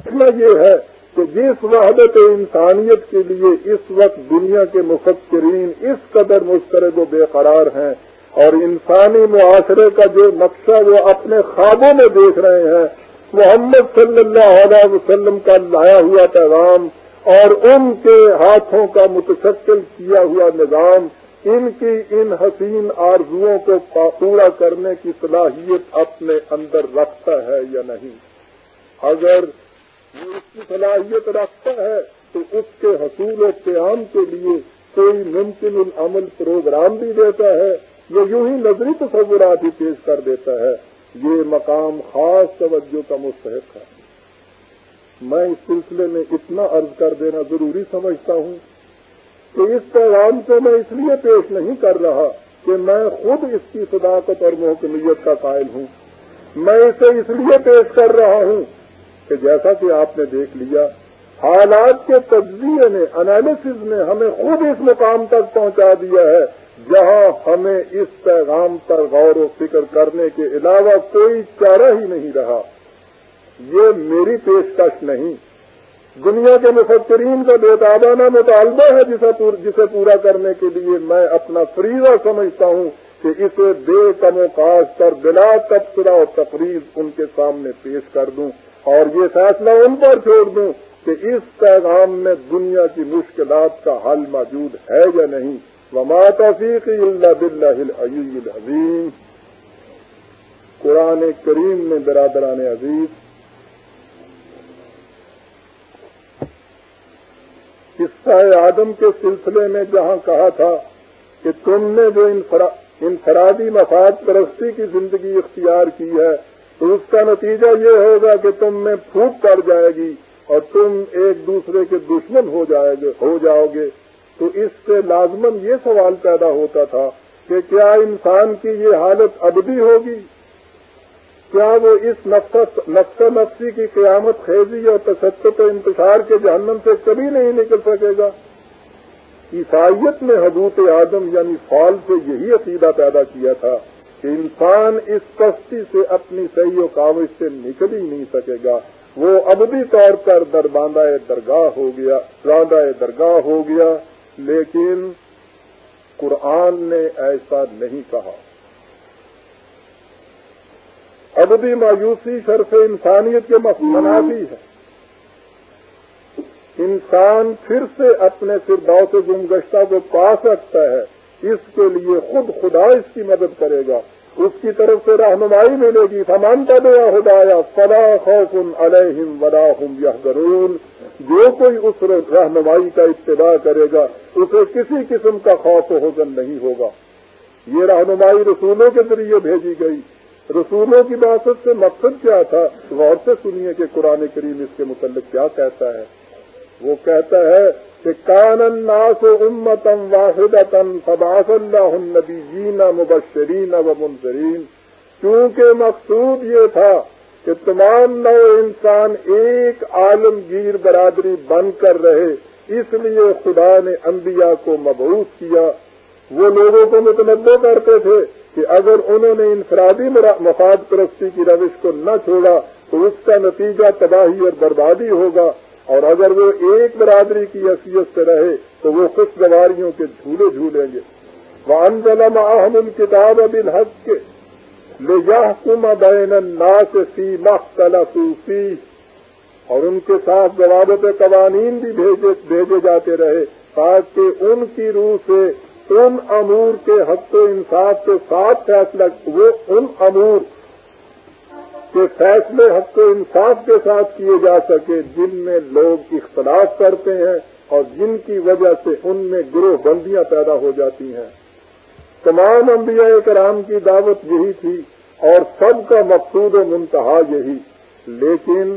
مسئلہ یہ ہے کہ جس وحدت انسانیت کے لیے اس وقت دنیا کے مفکرین اس قدر مسترد و بے قرار ہیں اور انسانی معاشرے کا جو نقشہ وہ اپنے خوابوں میں دیکھ رہے ہیں، محمد صلی اللہ علیہ وسلم کا لایا ہوا پیغام اور ان کے ہاتھوں کا متشکل کیا ہوا نظام، ان کی ان حسین آرزوؤں کو پورا کرنے کی صلاحیت اپنے اندر رکھتا ہے یا نہیں؟ اگر وہ اس کی صلاحیت رکھتا ہے تو اس کے حصول و قیام کے لیے کوئی ممکن العمل پروگرام بھی دیتا ہے یا یوں ہی نظری تصورات ہی پیش کر دیتا ہے۔ یہ مقام خاص توجہ کا مستحق ہے۔ میں اس سلسلے میں اتنا عرض کر دینا ضروری سمجھتا ہوں کہ اس پیغام کو میں اس لیے پیش نہیں کر رہا کہ میں خود اس کی صداقت اور محکمیت کا قائل ہوں۔ میں اسے اس لیے پیش کر رہا ہوں کہ جیسا کہ آپ نے دیکھ لیا، حالات کے تجزیے نے انالیسز نے ہمیں خود اس مقام تک پہنچا دیا ہے، جہاں ہمیں اس پیغام پر غور و فکر کرنے کے علاوہ کوئی چارہ ہی نہیں رہا۔ یہ میری پیشکش نہیں۔ دنیا کے مفکرین کا بےتابانہ مطالبہ ہے جسے جسے پورا کرنے کے لیے میں اپنا فریضہ سمجھتا ہوں کہ اسے بے کم و کاش پر بلا تبصرہ اور تقریب ان کے سامنے پیش کر دوں۔ اور یہ فیصلہ ان پر چھوڑ دوں کہ اس پیغام میں دنیا کی مشکلات کا حل موجود ہے یا نہیں۔ وما توفیق اللہ بلّہ العظیم قرآن کریم میں برادران عزیز قصہ آدم کے سلسلے میں جہاں کہا تھا کہ تم نے جو انفرادی مفاد پرستی کی زندگی اختیار کی ہے اس کا نتیجہ یہ ہوگا کہ تم میں پھوٹ پڑ جائے گی اور تم ایک دوسرے کے دشمن ہو جائے گے، ہو جاؤ گے۔ تو اس سے لازمن یہ سوال پیدا ہوتا تھا کہ کیا انسان کی یہ حالت ابدی ہوگی؟ کیا وہ اس نقص نفسی کی قیامت خیزی اور تشدد و انتشار کے جہنم سے کبھی نہیں نکل سکے گا؟ عیسائیت نے حضوط آدم یعنی فال سے یہی عقیدہ پیدا کیا تھا کہ انسان اس کشتی سے اپنی صحیح و کاوش سے نکل ہی نہیں سکے گا۔ وہ ابدی طور پر درباندہ درگاہ ہو گیا راندہ درگاہ ہو گیا، لیکن قرآن نے ایسا نہیں کہا۔ ابدی مایوسی شرف انسانیت کے منافی ہے۔ انسان پھر سے اپنے فرداؤ سے گمگشتہ کو پا سکتا ہے۔ اس کے لیے خود خدا اس کی مدد کرے گا۔ اس کی طرف سے رہنمائی ملے گی۔ سمانتا دیا خدایا، فلا خوف علیہم ولا ہم یہ جو کوئی اس رہنمائی کا اتباع کرے گا، اسے کسی قسم کا خوف و حزن نہیں ہوگا۔ یہ رہنمائی رسولوں کے ذریعے بھیجی گئی۔ رسولوں کی باسط سے مقصد کیا تھا؟ غور سے سنیے کہ قرآن کریم اس کے متعلق کیا کہتا ہے۔ وہ کہتا ہے کہ کان الناس امتم واحد فباس اللہ النبی جینا مبشرین و منظرین کیونکہ مقصود یہ تھا کہ تمام نو انسان ایک عالمگیر برادری بن کر رہے، اس لیے خدا نے انبیاء کو مبعوث کیا۔ وہ لوگوں کو متنوع کرتے تھے کہ اگر انہوں نے انفرادی مفاد پرستی کی روش کو نہ چھوڑا تو اس کا نتیجہ تباہی اور بربادی ہوگا۔ اور اگر وہ ایک برادری کی حیثیت سے رہے تو وہ خوشگواریوں کے جھولے جھولیں گے۔ وہ انزلم احم الکتاب اب الحق کے لے بین الناس فی مختلفی اور ان کے ساتھ ضوابط قوانین بھی بھیجے جاتے رہے تاکہ ان کی روح سے ان امور کے حق و انصاف کے ساتھ فیصلہ وہ ان امور کے فیصلے حق و انصاف کے ساتھ کیے جا سکے، جن میں لوگ اختلاف کرتے ہیں اور جن کی وجہ سے ان میں گروہ بندیاں پیدا ہو جاتی ہیں۔ تمام انبیاء کرام کی دعوت یہی تھی اور سب کا مقصود و منتہا یہی۔ لیکن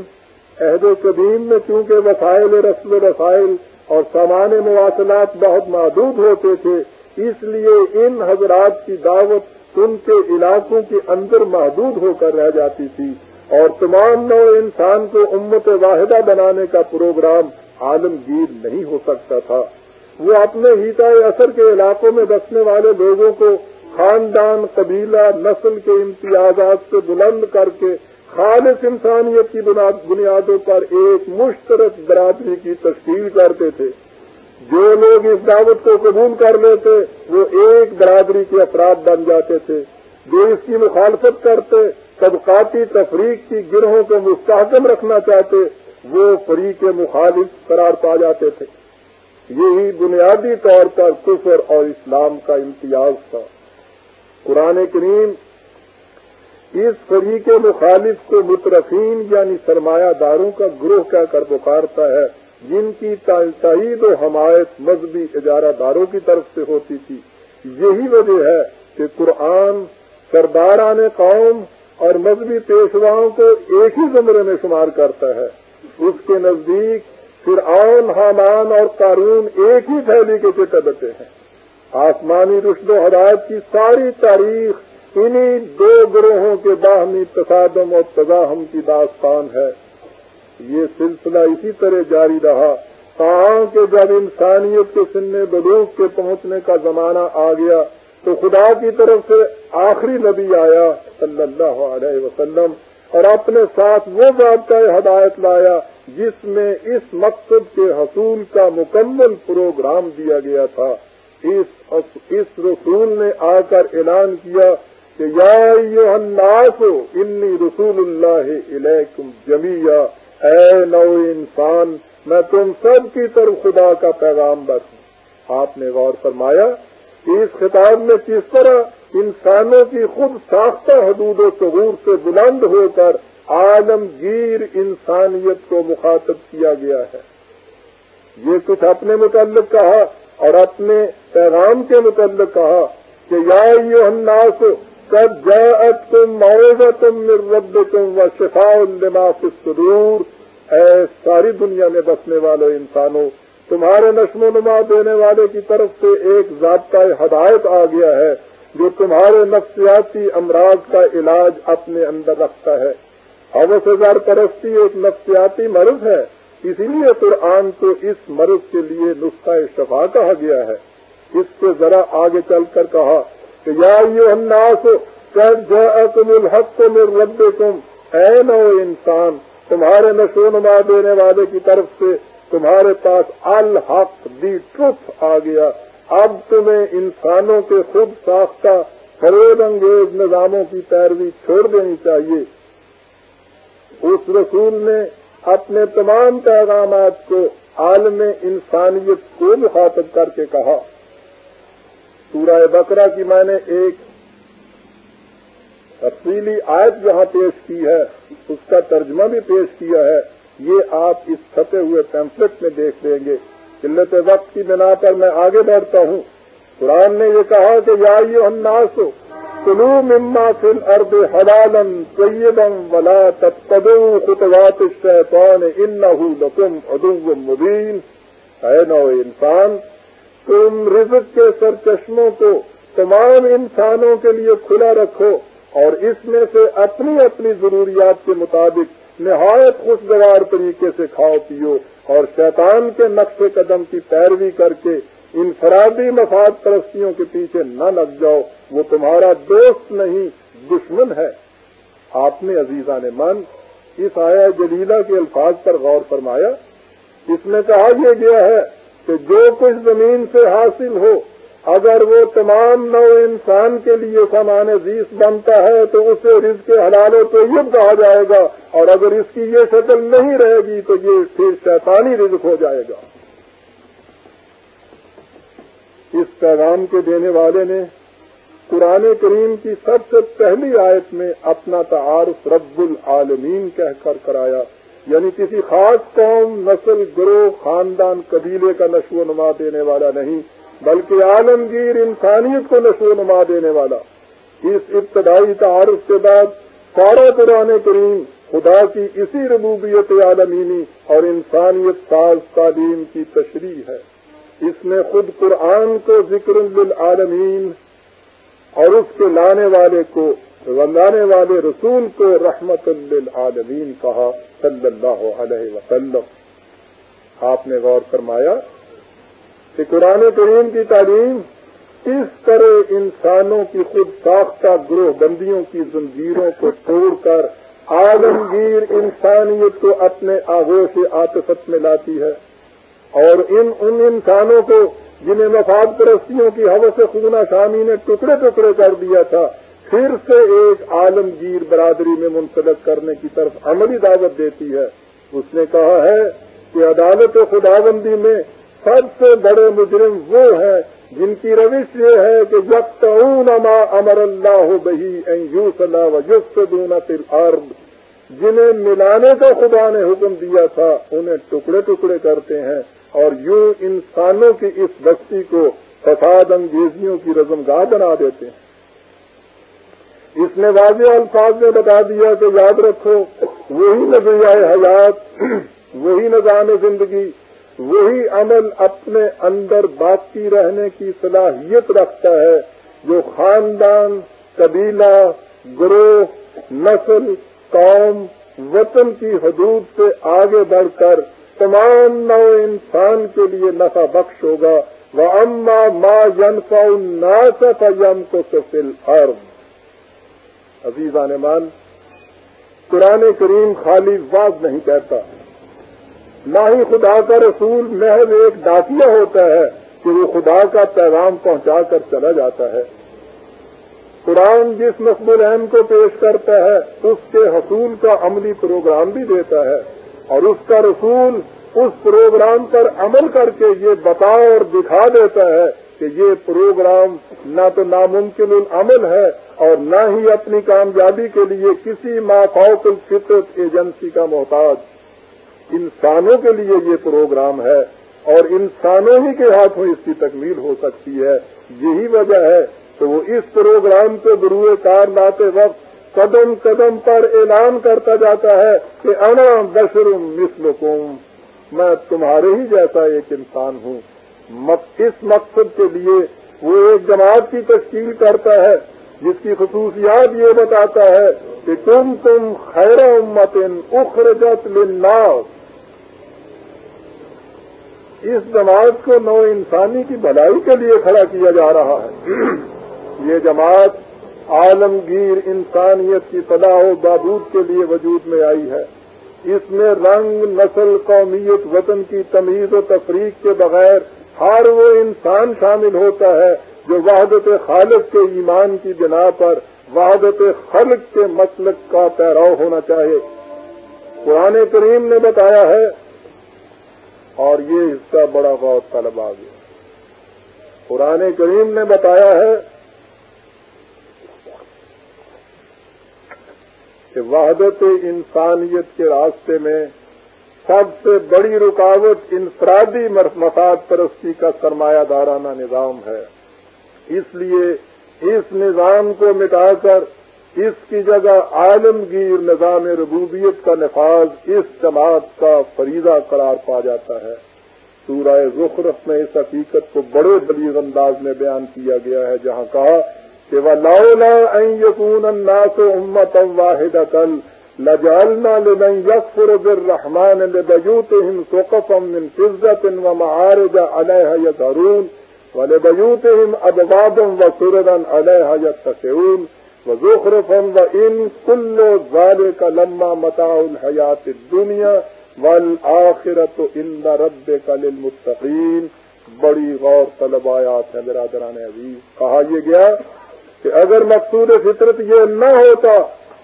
عہد قدیم میں چونکہ وسائل رسم رسائل اور سامان مواصلات بہت محدود ہوتے تھے، اس لیے ان حضرات کی دعوت ان کے علاقوں کے اندر محدود ہو کر رہ جاتی تھی اور تمام نو انسان کو امت واحدہ بنانے کا پروگرام عالمگیر نہیں ہو سکتا تھا۔ وہ اپنے ہیتا اثر کے علاقوں میں بسنے والے لوگوں کو خاندان، قبیلہ، نسل کے امتیازات سے بلند کر کے خالص انسانیت کی بنیادوں پر ایک مشترک برادری کی تشکیل کرتے تھے۔ جو لوگ اس دعوت کو قبول کر لیتے، وہ ایک برادری کے افراد بن جاتے تھے، جو اس کی مخالفت کرتے، طبقاتی تفریق کی گروہوں کو مستحکم رکھنا چاہتے، وہ فریق مخالف قرار پا جاتے تھے۔ یہی بنیادی طور پر کفر اور اسلام کا امتیاز تھا۔ قرآن کریم اس فریق مخالف کو مترفین یعنی سرمایہ داروں کا گروہ کہہ کر پکارتا ہے۔ جن کی تائید و حمایت مذہبی اجارہ داروں کی طرف سے ہوتی تھی، یہی وجہ ہے کہ قرآن سرداران قوم اور مذہبی پیشواؤں کو ایک ہی زمرے میں شمار کرتا ہے۔ اس کے نزدیک فرعون، حامان اور قارون ایک ہی تھیلی کے چٹے ہیں۔ آسمانی رشد و ہدایت کی ساری تاریخ انہی دو گروہوں کے باہمی تصادم اور تزاہم کی داستان ہے۔ یہ سلسلہ اسی طرح جاری رہا تاہم کہ جب انسانیت کے سننے بلوغ کے پہنچنے کا زمانہ آ گیا تو خدا کی طرف سے آخری نبی آیا صلی اللہ علیہ وسلم اور اپنے ساتھ وہ ضابطۂ ہدایت لایا جس میں اس مقصد کے حصول کا مکمل پروگرام دیا گیا تھا۔ اس اس رسول نے آ کر اعلان کیا کہ یا الناس انی رسول اللہ علیکم جمیہ اے نو انسان، میں تم سب کی طرف خدا کا پیغام بس ہوں۔ آپ نے غور فرمایا کہ اس خطاب میں کس طرح انسانوں کی خود ساختہ حدود و شعور سے بلند ہو کر عالمگیر انسانیت کو مخاطب کیا گیا ہے۔ یہ کچھ اپنے متعلق کہا اور اپنے پیغام کے متعلق کہا کہ یا یہ الناس، قد جاءتكم موعظة من ربكم وشفاء لما في الصدور اے ساری دنیا میں بسنے والے انسانوں، تمہارے نشم و نما دینے والے کی طرف سے ایک ضابطۂ ہدایت آ گیا ہے جو تمہارے نفسیاتی امراض کا علاج اپنے اندر رکھتا ہے۔ حوث ہزار پرستی ایک نفسیاتی مرض ہے، اسی لیے قرآن کو اس مرض کے لیے نسخہ شفا کہا گیا ہے۔ اس سے ذرا آگے چل کر کہا کہ یا یہ الناس جاءکم الحق من ربکم۔ اے نو انسان تمہارے نشو نما دینے والے کی طرف سے تمہارے پاس الحق، دی ٹروف آ گیا۔ اب تمہیں انسانوں کے خود ساختہ فروغ انگیز نظاموں کی پیروی چھوڑ دینی چاہیے۔ اس رسول نے اپنے تمام پیغامات کو عالم انسانیت کو مخاطب کر کے کہا۔ سورہ بکرا کی میں نے ایک تفصیلی آیت جہاں پیش کی ہے، اس کا ترجمہ بھی پیش کیا ہے۔ یہ آپ اس چھپے ہوئے پیمفلٹ میں دیکھ لیں گے۔ قلت وقت کی بنا پر میں آگے بڑھتا ہوں۔ قرآن نے یہ کہا کہ یا یہ الناس کلو مما فل ارد حلالن طیبم ولا تتبعوا خطوات الشیطان انه لکم عدو مبین۔ اے نو انسان، تم رزق کے سرچشموں کو تمام انسانوں کے لیے کھلا رکھو۔ اور اس میں سے اپنی اپنی ضروریات کے مطابق نہایت خوشگوار طریقے سے کھاؤ پیو اور شیطان کے نقش قدم کی پیروی کر کے انفرادی مفاد پرستیوں کے پیچھے نہ لگ جاؤ، وہ تمہارا دوست نہیں، دشمن ہے۔ آپ نے عزیزہ نے من اس آیا جلیلہ کے الفاظ پر غور فرمایا۔ اس میں کہا یہ گیا ہے کہ جو کچھ زمین سے حاصل ہو اگر وہ تمام نو انسان کے لیے سامان عزیز بنتا ہے تو اسے رزق حلال و طیب کہا جائے گا۔ اور اگر اس کی یہ شکل نہیں رہے گی تو یہ پھر شیطانی رزق ہو جائے گا۔ اس پیغام کے دینے والے نے قرآن کریم کی سب سے پہلی آیت میں اپنا تعارف رب العالمین کہہ کر کرایا۔ یعنی کسی خاص قوم، نسل، گروہ، خاندان، قبیلے کا نشو و نما دینے والا نہیں۔ بلکہ عالمگیر انسانیت کو نشو و نما دینے والا۔ اس ابتدائی تعارف کے بعد سارا قرآن کریم خدا کی اسی ربوبیت عالمینی اور انسانیت ساز تعلیم کی تشریح ہے۔ اس نے خود قرآن کو ذکر للعالمین اور اس کے لانے والے کو رنگانے والے رسول کو رحمت للعالمین کہا صلی اللہ علیہ وسلم۔ آپ نے غور فرمایا کہ قرآن کریم کی تعلیم اس طرح انسانوں کی خود ساختہ گروہ بندیوں کی زنجیروں کو توڑ کر عالمگیر انسانیت کو اپنے آغوش عاطفت میں لاتی ہے اور ان ان انسانوں کو جنہیں مفاد پرستیوں کی حوث خونہ شامی نے ٹکڑے ٹکڑے کر دیا تھا، پھر سے ایک عالمگیر برادری میں منسلک کرنے کی طرف عملی دعوت دیتی ہے۔ اس نے کہا ہے کہ عدالت خداوندی میں سب سے بڑے مجرم وہ ہیں جن کی روش یہ ہے کہ جب تعون امر اللہ بہی این یوس اللہ وجس دون جنہیں ملانے کا خدا نے حکم دیا تھا، انہیں ٹکڑے ٹکڑے کرتے ہیں اور یوں انسانوں کی اس بستی کو فساد انگیزیوں کی رزم گاہ بنا دیتے ہیں۔ اس نے واضح الفاظ میں بتا دیا کہ یاد رکھو، وہی نظریہ حیات، وہی نظام زندگی وہی عمل اپنے اندر باقی رہنے کی صلاحیت رکھتا ہے جو خاندان، قبیلہ، گروہ، نسل، قوم، وطن کی حدود سے آگے بڑھ کر تمام نو انسان کے لیے نفع بخش ہوگا۔ وہ اما ماں ینفا ناسف یم کو سفل عرب عزیز مان قرآن کریم خالی واضح نہیں کہتا۔ نہ ہی خدا کا رسول محض ایک ڈاکیا ہوتا ہے کہ وہ خدا کا پیغام پہنچا کر چلا جاتا ہے۔ قرآن جس نصب العین کو پیش کرتا ہے، اس کے حصول کا عملی پروگرام بھی دیتا ہے۔ اور اس کا رسول اس پروگرام پر عمل کر کے یہ بتا اور دکھا دیتا ہے کہ یہ پروگرام نہ تو ناممکن العمل ہے اور نہ ہی اپنی کامیابی کے لیے کسی مافوق الفطرت ایجنسی کا محتاج۔ انسانوں کے لیے یہ پروگرام ہے اور انسانوں ہی کے ہاتھوں اس کی تکمیل ہو سکتی ہے۔ یہی وجہ ہے تو وہ اس پروگرام کو گروئے کار لاتے وقت قدم قدم پر اعلان کرتا جاتا ہے کہ انا بشرم مثلکم۔ میں تمہارے ہی جیسا ایک انسان ہوں۔ اس مقصد کے لیے وہ ایک جماعت کی تشکیل کرتا ہے، جس کی خصوصیات یہ بتاتا ہے کہ تم تم خیر امت اخرجت للناس. اس جماعت کو نو انسانی کی بھلائی کے لیے کھڑا کیا جا رہا ہے۔ یہ جماعت عالمگیر انسانیت کی فلاح و بابود کے لیے وجود میں آئی ہے۔ اس میں رنگ، نسل، قومیت، وطن کی تمیز و تفریق کے بغیر ہر وہ انسان شامل ہوتا ہے جو وحدت خالق کے ایمان کی بنا پر وحدت خلق کے مسلک کا پیراؤ ہونا چاہے قرآن کریم نے بتایا ہے، اور یہ حصہ بڑا غور طلب آ گیا قرآن کریم نے بتایا ہے کہ وحدت انسانیت کے راستے میں سب سے بڑی رکاوٹ انفرادی مفاد پرستی کا سرمایہ دارانہ نظام ہے۔ اس لیے اس نظام کو مٹا کر اس کی جگہ عالمگیر نظام ربوبیت کا نفاذ اس جماعت کا فریضہ قرار پا جاتا ہے۔ سورہ زخرف میں اس حقیقت کو بڑے بلیغ انداز میں بیان کیا گیا ہے، جہاں کہا کہ وہ لا یقون الناس امت واحد کل لجالنا لمن يكفر بالرحمن لبيوتهم سقفا من فضة ومعارج عليها يظهرون ولبيوتهم أبوابا وسررا عليها يتكئون وزخرفا وإن كل ذلك لما متاع الحياة الدنيا والآخرة إن ربك للمتقين بڑی غور طلب آیات ہے برادران عزیز کہا یہ گیا کہ اگر مقصود فطرت یہ نہ ہوتا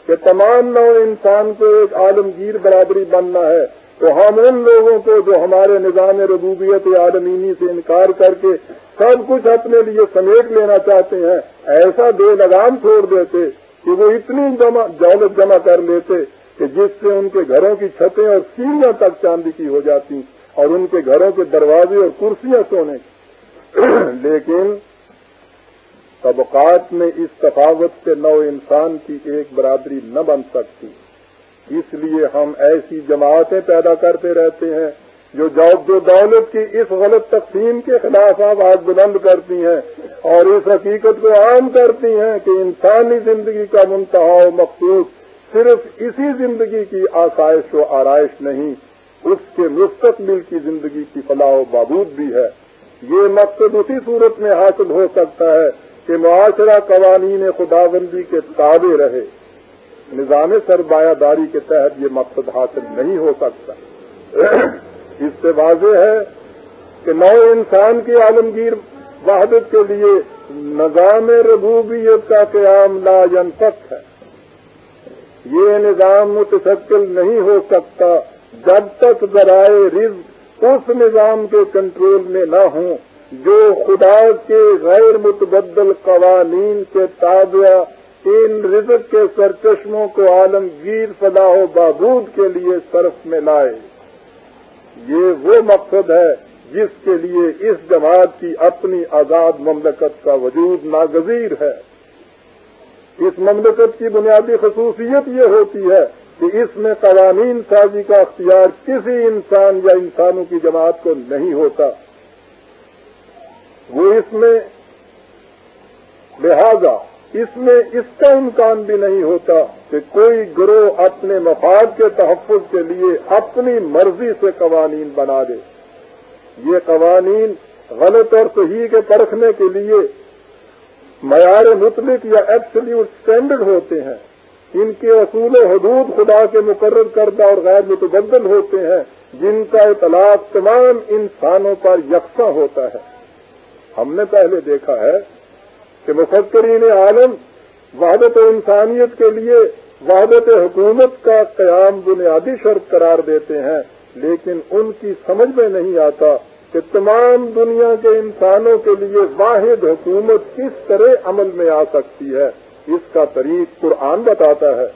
کہ تمام نو انسان کو ایک عالمگیر برادری بننا ہے تو ہم ان لوگوں کو جو ہمارے نظام ربوبیت عالمینی سے انکار کر کے سب کچھ اپنے لیے سمیٹ لینا چاہتے ہیں، ایسا بے لگام چھوڑ دیتے کہ وہ اتنی جمع دولت جمع کر لیتے کہ جس سے ان کے گھروں کی چھتیں اور سیڑھیاں تک چاندی کی ہو جاتی اور ان کے گھروں کے دروازے اور کرسیاں سونے۔ لیکن طبقات میں اس تفاوت سے نو انسان کی ایک برادری نہ بن سکتی۔ اس لیے ہم ایسی جماعتیں پیدا کرتے رہتے ہیں جو جو دولت کی اس غلط تقسیم کے خلاف آواز بلند کرتی ہیں اور اس حقیقت کو عام کرتی ہیں کہ انسانی زندگی کا منتہا و مقصود صرف اسی زندگی کی آسائش و آرائش نہیں، اس کے مستقبل کی زندگی کی فلاح و بابود بھی ہے۔ یہ مقصد اسی صورت میں حاصل ہو سکتا ہے کہ معاشرہ قوانین خدا بندی کے تابع رہے۔ نظام سرمایہ داری کے تحت یہ مقصد حاصل نہیں ہو سکتا۔ اس سے واضح ہے کہ نئے انسان کی عالمگیر وحدت کے لیے نظام ربوبیت کا قیام لا ینفق ہے۔ یہ نظام متشکل نہیں ہو سکتا جب تک ذرائع رزق اس نظام کے کنٹرول میں نہ ہوں جو خدا کے غیر متبدل قوانین کے تابع ان رزق کے سرچشموں کو عالمگیر فلاح و بابود کے لیے صرف میں لائے۔ یہ وہ مقصد ہے جس کے لیے اس جماعت کی اپنی آزاد مملکت کا وجود ناگزیر ہے۔ اس مملکت کی بنیادی خصوصیت یہ ہوتی ہے کہ اس میں قوانین سازی کا اختیار کسی انسان یا انسانوں کی جماعت کو نہیں ہوتا۔ وہ اس میں لہذا اس میں اس کا امکان بھی نہیں ہوتا کہ کوئی گروہ اپنے مفاد کے تحفظ کے لیے اپنی مرضی سے قوانین بنا دے۔ یہ قوانین غلط اور صحیح کے پرکھنے کے لیے معیار مطلق یا ایبسلیوٹ اسٹینڈرڈ ہوتے ہیں۔ ان کے اصول و حدود خدا کے مقرر کردہ اور غیر متبدل ہوتے ہیں، جن کا اطلاق تمام انسانوں پر یکساں ہوتا ہے۔ ہم نے پہلے دیکھا ہے کہ مفکرین عالم وحدت انسانیت کے لیے وحدت حکومت کا قیام بنیادی شرط قرار دیتے ہیں، لیکن ان کی سمجھ میں نہیں آتا کہ تمام دنیا کے انسانوں کے لیے واحد حکومت کس طرح عمل میں آ سکتی ہے، اس کا طریق قرآن بتاتا ہے۔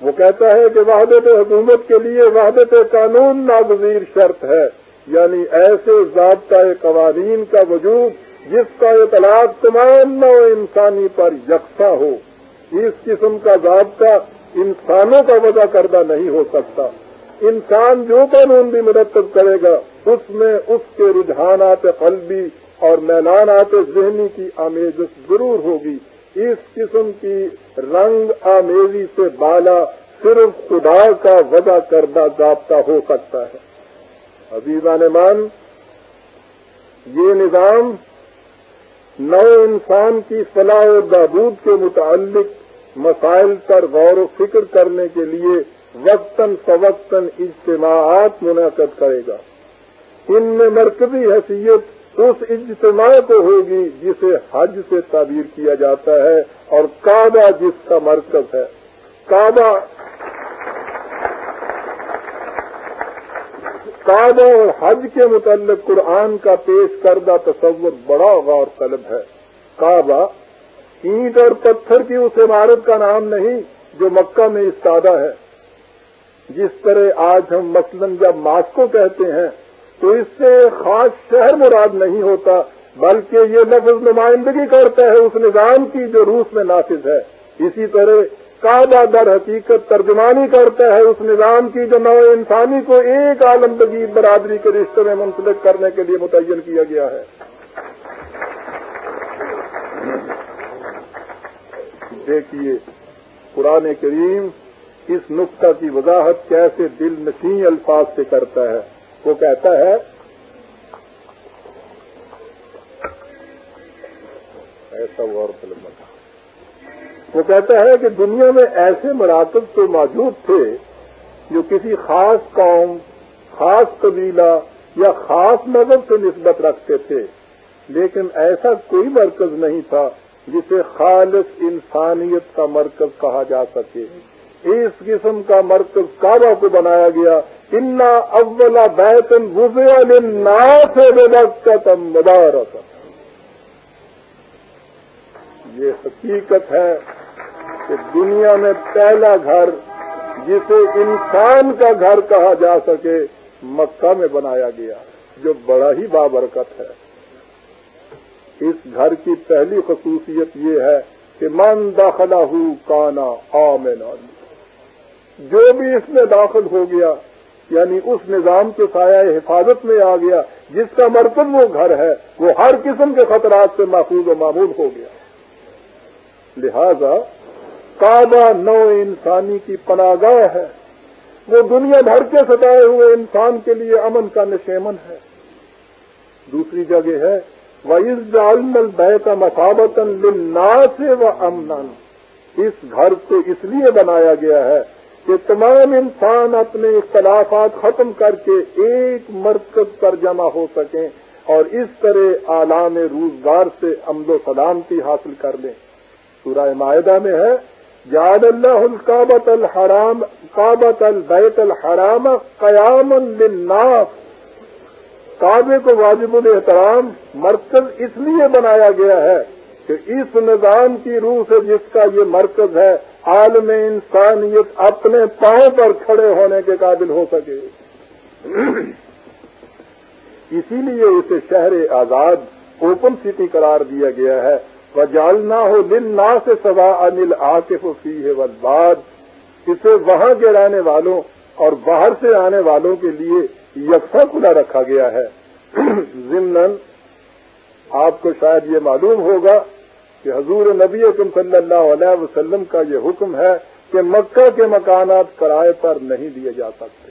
وہ کہتا ہے کہ وحدت حکومت کے لیے وحدت قانون ناگزیر شرط ہے یعنی ایسے ضابطۂ قوانین کا وجود جس کا اطلاق تمام نو انسانی پر یکساں ہو، اس قسم کا ضابطہ انسانوں کا وضع کردہ نہیں ہو سکتا۔ انسان جو قانون بھی مرتب کرے گا، اس میں اس کے رجحانات قلبی اور میلانات ذہنی کی آمیزش ضرور ہوگی۔ اس قسم کی رنگ آمیزی سے بالا صرف خدا کا وضع کردہ ضابطہ ہو سکتا ہے۔ عزیزان مان یہ نظام نو انسان کی فلاح و بہبود کے متعلق مسائل پر غور و فکر کرنے کے لیے وقتاً فوقتاً اجتماعات منعقد کرے گا۔ ان میں مرکزی حیثیت اس اجتماع کو ہوگی جسے حج سے تعبیر کیا جاتا ہے اور کعبہ جس کا مرکز ہے۔ کعبہ کعبہ اور حج کے متعلق قرآن کا پیش کردہ تصور بڑا غور طلب ہے۔ کعبہ اینٹ اور پتھر کی اس عمارت کا نام نہیں، جو مکہ میں استادہ ہے۔ جس طرح آج ہم مثلا جب ماسکو کہتے ہیں، تو اس سے خاص شہر مراد نہیں ہوتا، بلکہ یہ لفظ نمائندگی کرتا ہے اس نظام کی جو روس میں نافذ ہے۔ اسی طرح کعبہ در حقیقت ترجمانی کرتا ہے اس نظام کی جو نو انسانی کو ایک عالم بگیر برادری کے رشتے میں منسلک کرنے کے لیے متعین کیا گیا ہے۔ دیکھیے، قرآن کریم اس نقطہ کی وضاحت کیسے دل نشین الفاظ سے کرتا ہے۔ وہ کہتا ہے، ایسا غور فلم وہ کہتا ہے کہ دنیا میں ایسے مراتب تو موجود تھے جو کسی خاص قوم، خاص قبیلہ یا خاص مذہب سے نسبت رکھتے تھے، لیکن ایسا کوئی مرکز نہیں تھا جسے خالص انسانیت کا مرکز کہا جا سکے۔ اس قسم کا مرکز کعبہ کو بنایا گیا۔ انا اولا بیتن نا سے مبارک یہ حقیقت ہے کہ دنیا میں پہلا گھر جسے انسان کا گھر کہا جا سکے، مکہ میں بنایا گیا، جو بڑا ہی بابرکت ہے۔ اس گھر کی پہلی خصوصیت یہ ہے کہ من داخلہ ہو کانا آمین جو بھی اس میں داخل ہو گیا یعنی اس نظام کے سایہ حفاظت میں آ گیا، جس کا مرکز وہ گھر ہے، وہ ہر قسم کے خطرات سے محفوظ و معمول ہو گیا۔ لہذا کعبہ نو انسانی کی پناگاہ ہے۔ وہ دنیا بھر کے ستائے ہوئے انسان کے لیے امن کا نشیمن ہے۔ دوسری جگہ ہے۔ وہ اس جالمل بہ کا مسابت و امن اس گھر کو اس لیے بنایا گیا ہے کہ تمام انسان اپنے اختلافات ختم کر کے ایک مرکز پر جمع ہو سکیں اور اس طرح عالام روزگار سے امن و سلامتی حاصل کر لیں۔ سورہ معاہدہ میں ہے۔ یاد اللہ القابت الحرام کابت البیت الحرام قیام للناس۔ کعبے کو واجب الاحترام مرکز اس لیے بنایا گیا ہے کہ اس نظام کی روح سے جس کا یہ مرکز ہے، عالم انسانیت اپنے پاؤں پر کھڑے ہونے کے قابل ہو سکے۔ اسی لیے اسے شہر آزاد اوپن سٹی قرار دیا گیا ہے۔ وہ جالنا ہو دن نا سے سوا انل آکف فی ہے اسے وہاں کے رہنے والوں اور باہر سے آنے والوں کے لیے یکساں کھلا رکھا گیا ہے۔ ضمن آپ کو شاید یہ معلوم ہوگا کہ حضور نبی اکم صلی اللہ علیہ وسلم کا یہ حکم ہے کہ مکہ کے مکانات کرائے پر نہیں دیے جا سکتے۔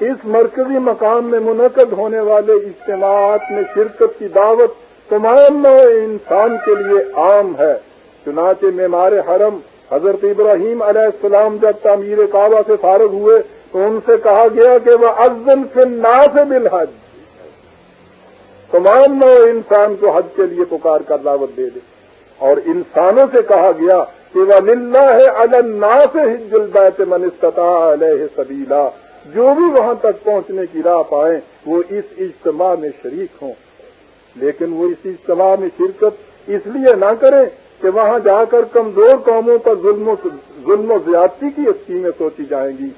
اس مرکزی مقام میں منعقد ہونے والے اجتماعات میں شرکت کی دعوت تمام نو انسان کے لیے عام ہے۔ چنانچہ معمار حرم حضرت ابراہیم علیہ السلام جب تعمیر کعبہ سے فارغ ہوئے تو ان سے کہا گیا کہ وہ ازن سے نا سے بالحج۔ تمام نو انسان کو حج کے لیے پکار کر دعوت دے دے۔ اور انسانوں سے کہا گیا کہ وہ للہ ہے النا سے حج البیت منستتا علیہ سبیلا جو بھی وہاں تک پہنچنے کی راہ پائیں، وہ اس اجتماع میں شریک ہوں۔ لیکن وہ اس اجتماع میں شرکت اس لیے نہ کریں کہ وہاں جا کر کمزور قوموں پر ظلم و ظلم و زیادتی کی اسکیمیں سوچی جائیں گی،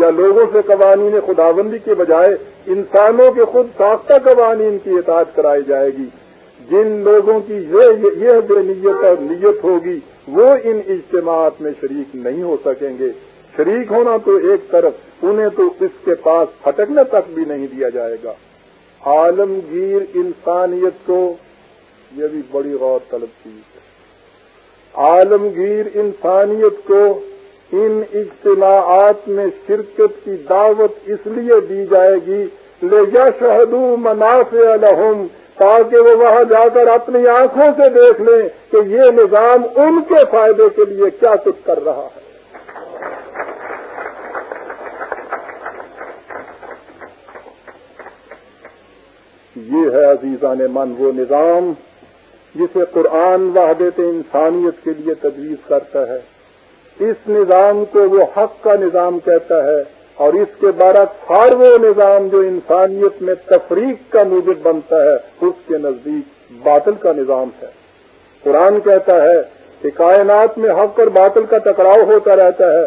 یا لوگوں سے قوانین خداوندی کے بجائے انسانوں کے خود ساختہ قوانین کی اطاعت کرائی جائے گی۔ جن لوگوں کی یہ بے نیت اور نیت ہوگی، وہ ان اجتماعات میں شریک نہیں ہو سکیں گے۔ شریک ہونا تو ایک طرف انہیں تو اس کے پاس پھٹکنے تک بھی نہیں دیا جائے گا۔ عالمگیر انسانیت کو یہ بھی بڑی غور طلب چیز ہے۔ عالمگیر انسانیت کو ان اجتماعات میں شرکت کی دعوت اس لیے دی جائے گی لے جا شہدو منافع الحم تاکہ وہ وہاں جا کر اپنی آنکھوں سے دیکھ لیں کہ یہ نظام ان کے فائدے کے لیے کیا کچھ کر رہا ہے۔ یہ ہے عزیزان من وہ نظام جسے قرآن وحدت انسانیت کے لیے تجویز کرتا ہے۔ اس نظام کو وہ حق کا نظام کہتا ہے اور اس کے برعکس ہر وہ نظام جو انسانیت میں تفریق کا موجود بنتا ہے، اس کے نزدیک باطل کا نظام ہے۔ قرآن کہتا ہے کہ کائنات میں حق اور باطل کا ٹکراؤ ہوتا رہتا ہے،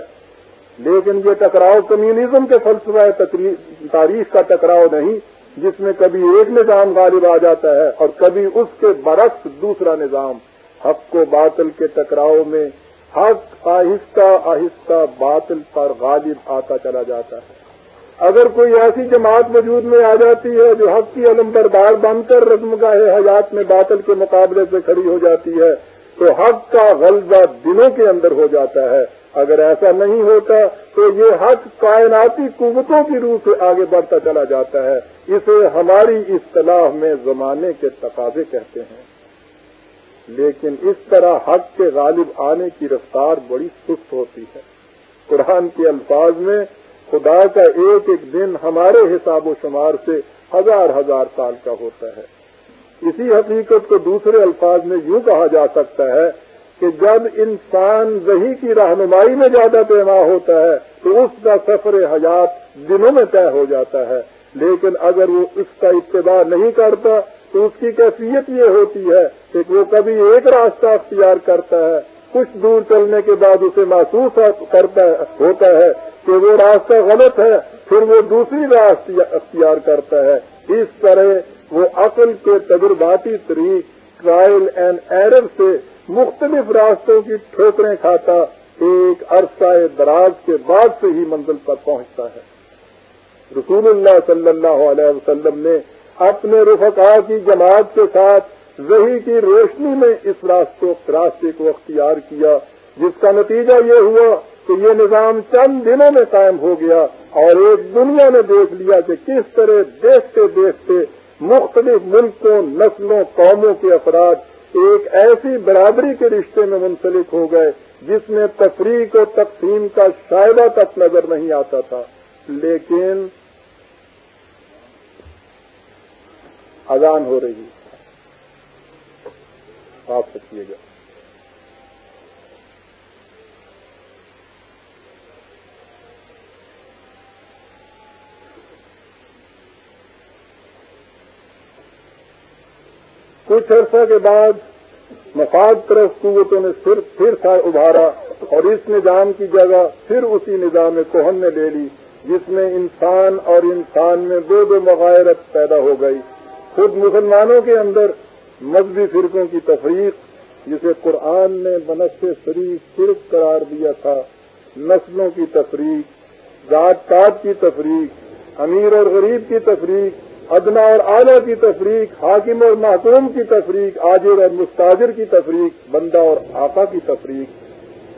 لیکن یہ ٹکراؤ کمیونزم کے فلسفہ تاریخ کا ٹکراؤ نہیں جس میں کبھی ایک نظام غالب آ جاتا ہے اور کبھی اس کے برعکس دوسرا نظام۔ حق کو باطل کے ٹکراؤ میں حق آہستہ آہستہ باطل پر غالب آتا چلا جاتا ہے۔ اگر کوئی ایسی جماعت وجود میں آ جاتی ہے جو حق کی علم بردار بن کر رزم گاہ حیات میں باطل کے مقابلے سے کھڑی ہو جاتی ہے، تو حق کا غلبہ دنوں کے اندر ہو جاتا ہے۔ اگر ایسا نہیں ہوتا، تو یہ حق کائناتی قوتوں کی روح سے آگے بڑھتا چلا جاتا ہے۔ اسے ہماری اصطلاح میں زمانے کے تقاضے کہتے ہیں۔ لیکن اس طرح حق کے غالب آنے کی رفتار بڑی سست ہوتی ہے۔ قرآن کے الفاظ میں خدا کا ایک ایک دن ہمارے حساب و شمار سے ہزار ہزار سال کا ہوتا ہے۔ اسی حقیقت کو دوسرے الفاظ میں یوں کہا جا سکتا ہے کہ جب انسان وہی کی رہنمائی میں زیادہ پیما ہوتا ہے تو اس کا سفر حیات دنوں میں طے ہو جاتا ہے۔ لیکن اگر وہ اس کا اتباع نہیں کرتا تو اس کی کیفیت یہ ہوتی ہے کہ وہ کبھی ایک راستہ اختیار کرتا ہے، کچھ دور چلنے کے بعد اسے محسوس کرتا ہوتا ہے کہ وہ راستہ غلط ہے، پھر وہ دوسری راستہ اختیار کرتا ہے۔ اس طرح وہ عقل کے تجرباتی طریق ٹرائل اینڈ ایرر سے مختلف راستوں کی ٹھوکریں کھاتا ایک عرصہ دراز کے بعد سے ہی منزل پر پہنچتا ہے۔ رسول اللہ صلی اللہ علیہ وسلم نے اپنے رفقا کی جماعت کے ساتھ وہی کی روشنی میں اس راستے کو اختیار کیا، جس کا نتیجہ یہ ہوا کہ یہ نظام چند دنوں میں قائم ہو گیا اور ایک دنیا نے دیکھ لیا کہ کس طرح دیکھتے دیکھتے مختلف ملکوں، نسلوں، قوموں کے افراد ایک ایسی برادری کے رشتے میں منسلک ہو گئے جس میں تفریق و تقسیم کا شائبہ تک نظر نہیں آتا تھا۔ لیکن اذان ہو رہی آپ سکیے گا۔ کچھ عرصہ کے بعد مفاد طرف قوتوں نے صرف پھر سا ابھارا اور اس نظام کی جگہ پھر اسی نظام کوہن نے لے لی، جس میں انسان اور انسان میں دو دو مغائرت پیدا ہو گئی۔ خود مسلمانوں کے اندر مذہبی فرقوں کی تفریق، جسے قرآن نے بنس شریف صرف قرار دیا تھا، نسلوں کی تفریق ذات پات کی تفریق، امیر اور غریب کی تفریق، ادنا اور اعلیٰ کی تفریق، حاکم اور محکوم کی تفریق، آجر اور مستاجر کی تفریق، بندہ اور آقا کی تفریق۔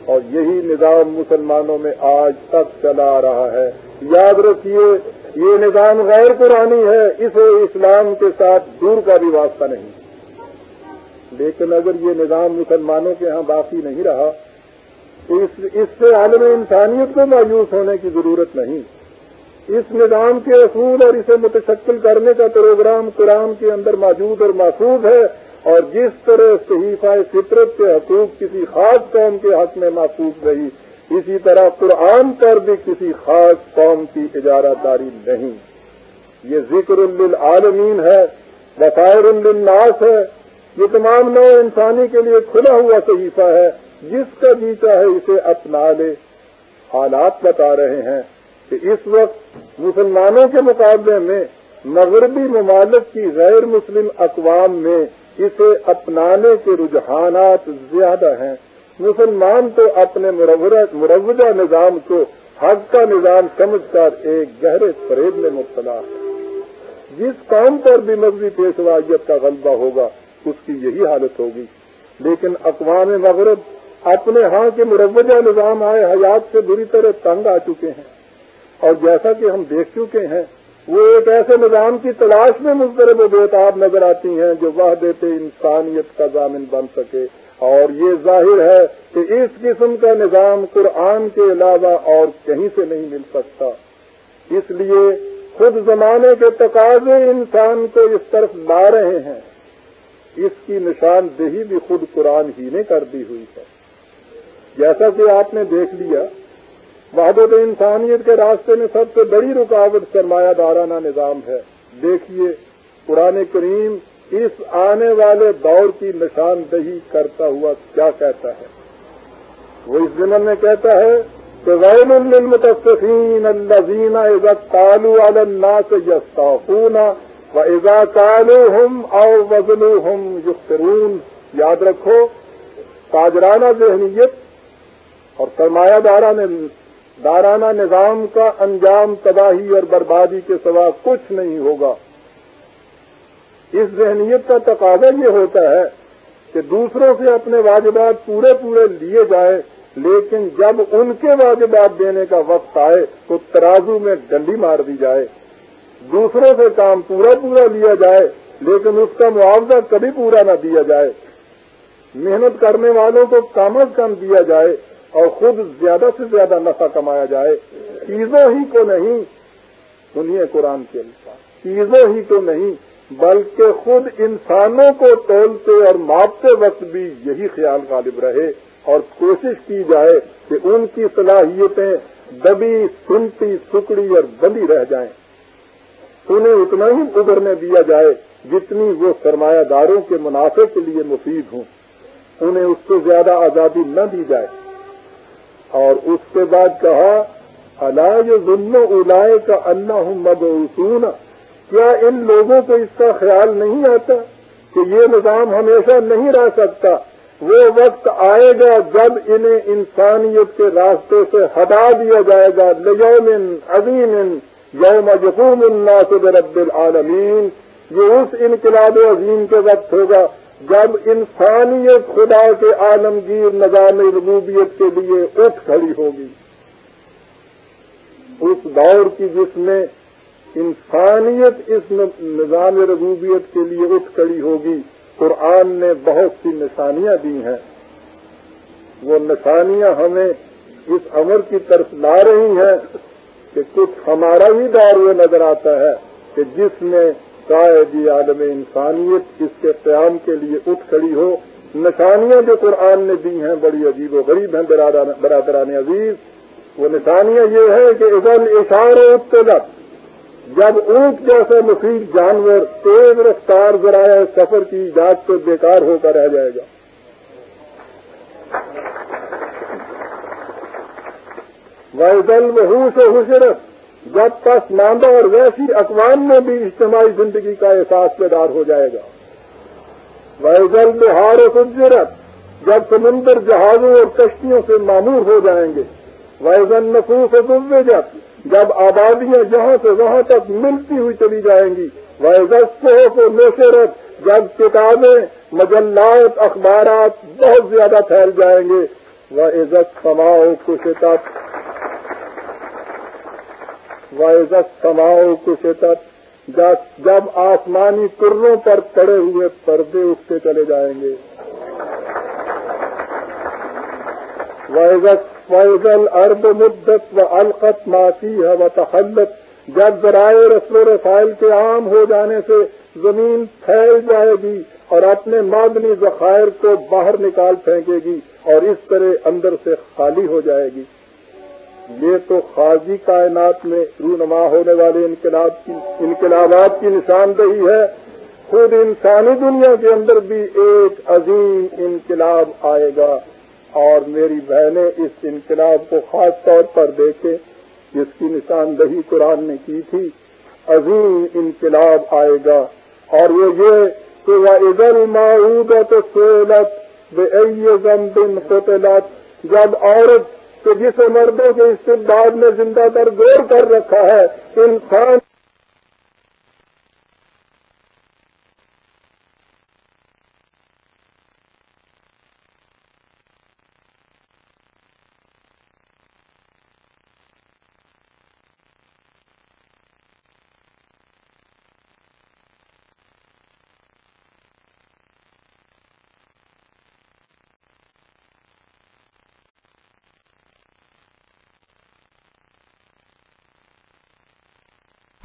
اور یہی نظام مسلمانوں میں آج تک چلا آ رہا ہے۔ یاد رکھیے یہ نظام غیر پرانی ہے، اسے اسلام کے ساتھ دور کا بھی واسطہ نہیں۔ لیکن اگر یہ نظام مسلمانوں کے ہاں باقی نہیں رہا، تو اس سے عالم انسانیت کو مایوس ہونے کی ضرورت نہیں۔ اس نظام کے اصول اور اسے متشکل کرنے کا پروگرام قرآن کے اندر موجود اور محفوظ ہے، اور جس طرح صحیفہ فطرت کے حقوق کسی خاص قوم کے حق میں محفوظ رہی اسی طرح قرآن پر بھی کسی خاص قوم کی اجارہ داری نہیں۔ یہ ذکر للعالمین ہے وفائر للناس ہے۔ یہ تمام نو انسانی کے لیے کھلا ہوا صحیفہ ہے۔ جس کا جی چاہے اسے اپنا لے۔ حالات بتا رہے ہیں کہ اس وقت مسلمانوں کے مقابلے میں مغربی ممالک کی غیر مسلم اقوام میں اسے اپنانے کے رجحانات زیادہ ہیں۔ مسلمان تو اپنے مروجہ نظام کو حق کا نظام سمجھ کر ایک گہرے فریب میں مبتلا ہے۔ جس قوم پر بھی مذہبی پیشوائیت کا غلبہ ہوگا، اس کی یہی حالت ہوگی۔ لیکن اقوام مغرب اپنے ہاں کے مروجہ نظام آئے حیات سے بری طرح تنگ آ چکے ہیں۔ اور جیسا کہ ہم دیکھ چکے ہیں، وہ ایک ایسے نظام کی تلاش میں مضطرب و بےتاب نظر آتی ہیں جو وحدت انسانیت کا ضامن بن سکے۔ اور یہ ظاہر ہے کہ اس قسم کا نظام قرآن کے علاوہ اور کہیں سے نہیں مل سکتا۔ اس لیے خود زمانے کے تقاضے انسان کو اس طرف لا رہے ہیں۔ اس کی نشاندہی بھی خود قرآن ہی نے کر دی ہوئی ہے۔ جیسا کہ آپ نے دیکھ لیا، وحدت انسانیت کے راستے میں سب سے بڑی رکاوٹ سرمایہ دارانہ نظام ہے۔ دیکھیے، قرآن کریم اس آنے والے دور کی نشاندہی کرتا ہوا کیا کہتا ہے؟ وہ اس ضمن میں کہتا ہے کہ غیر المتصفین الزین عزا کالو النا سے یستافون و ایزا کالو ہم اور وزن ہم یخترون یاد رکھو، تاجرانہ ذہنیت اور سرمایہ دارانہ دارانہ نظام کا انجام تباہی اور بربادی کے سوا کچھ نہیں ہوگا۔ اس ذہنیت کا تقاضا یہ ہوتا ہے کہ دوسروں سے اپنے واجبات پورے پورے لیے جائیں، لیکن جب ان کے واجبات دینے کا وقت آئے تو ترازو میں ڈنڈی مار دی جائے۔ دوسروں سے کام پورا پورا لیا جائے، لیکن اس کا معاوضہ کبھی پورا نہ دیا جائے۔ محنت کرنے والوں کو کم از کم دیا جائے اور خود زیادہ سے زیادہ نفع کمایا جائے۔ چیزوں ہی کو نہیں، سنیے قرآن کے انسان چیزوں ہی کو نہیں بلکہ خود انسانوں کو تولتے اور ماپتے وقت بھی یہی خیال غالب رہے اور کوشش کی جائے کہ ان کی صلاحیتیں دبی، سنتی، سکڑی اور بندی رہ جائیں۔ انہیں اتنا ہی ابھرنے دیا جائے جتنی وہ سرمایہ داروں کے منافع کے لیے مفید ہوں۔ انہیں اس سے زیادہ آزادی نہ دی جائے۔ اور اس کے بعد کہا علاج ظلم الائے کا اللہ ہوں کیا ان لوگوں کو اس کا خیال نہیں آتا کہ یہ نظام ہمیشہ نہیں رہ سکتا، وہ وقت آئے گا جب انہیں انسانیت کے راستے سے ہٹا دیا جائے گا۔ لیوم عظیم یوم یقوم الناس رب العالمین یہ اس انقلاب عظیم کے وقت ہوگا جب انسانیت خدا کے عالمگیر نظام ربوبیت کے لیے اٹھ کھڑی ہوگی۔ اس دور کی جس میں انسانیت اس نظام ربوبیت کے لیے اٹھ کڑی ہوگی۔ قرآن نے بہت سی نشانیاں دی ہیں۔ وہ نشانیاں ہمیں اس امر کی طرف لا رہی ہیں کہ کچھ ہمارا ہی دور وہ نظر آتا ہے کہ جس میں قائد عالم انسانیت اس کے قیام کے لیے اٹھ کھڑی ہو۔ نشانیاں جو قرآن نے دی ہیں بڑی عجیب و غریب ہیں، برادران عزیز۔ وہ نشانیاں یہ ہے کہ ازل اشار اطلاق جب اونٹ جیسا مفید جانور تیز رفتار ذرائع سفر کی ایجاد سے بیکار ہو کر رہ جائے گا۔ وائزل بہو سے حسرت جب تک ماندہ اور ویسی اقوام میں بھی اجتماعی زندگی کا احساس پیدار ہو جائے گا۔ وائزل بہار خجرت جب سمندر جہازوں اور کشتیوں سے معمور ہو جائیں گے۔ وائزن نفوس جب جب آبادیاں جہاں سے وہاں تک ملتی ہوئی چلی جائیں گی وائزل کو نشرت جب کتابیں، مجلات، اخبارات بہت زیادہ پھیل جائیں گے۔ وہ عزت سماؤ کچھ وائزت سماؤ کچھ جب آسمانی کروں پر پڑے ہوئے پردے اٹھتے چلے جائیں گے۔ فیضل ارب مدت و القت معافی ہے و تخلت جب ذرائع رسل و رسائل کے عام ہو جانے سے زمین پھیل جائے گی اور اپنے معدنی ذخائر کو باہر نکال پھینکے گی اور اس طرح اندر سے خالی ہو جائے گی۔ یہ تو خاضی کائنات میں رونما ہونے والے انقلاب کی انقلابات کی نشاندہی ہے۔ خود انسانی دنیا کے اندر بھی ایک عظیم انقلاب آئے گا۔ اور میری بہنیں اس انقلاب کو خاص طور پر دیکھیں جس کی نشاندہی قرآن نے کی تھی، عظیم انقلاب آئے گا۔ اور وہ یہ کہ وہ عزل معودت سہولت بے بن قتلت، جب عورت کہ جسے مردوں کے استعداد میں زندہ در غور کر رکھا ہے، انسان